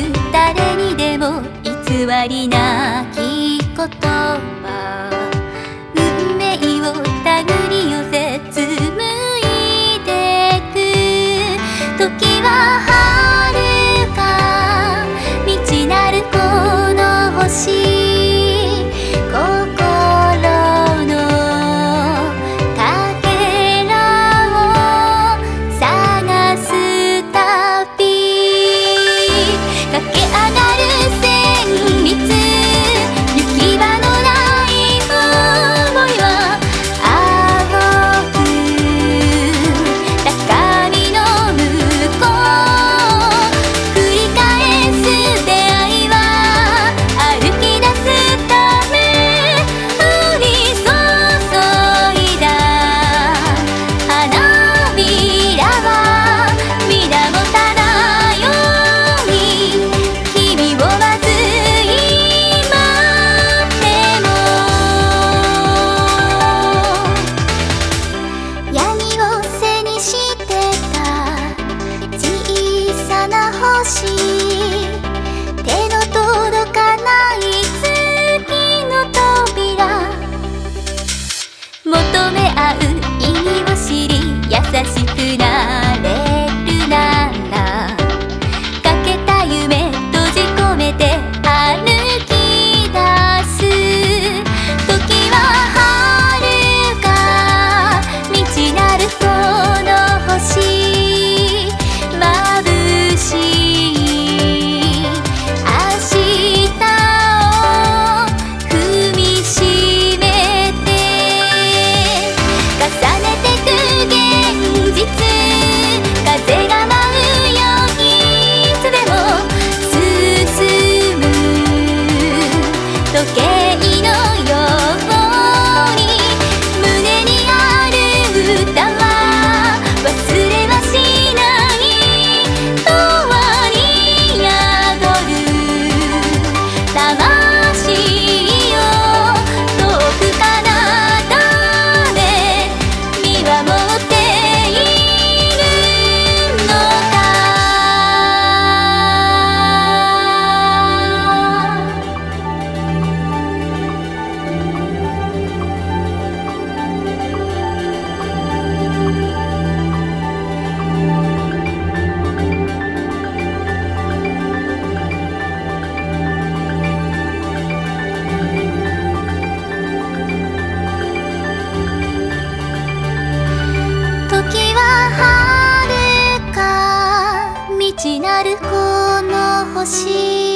る誰にでも偽りなきこと。なるこの星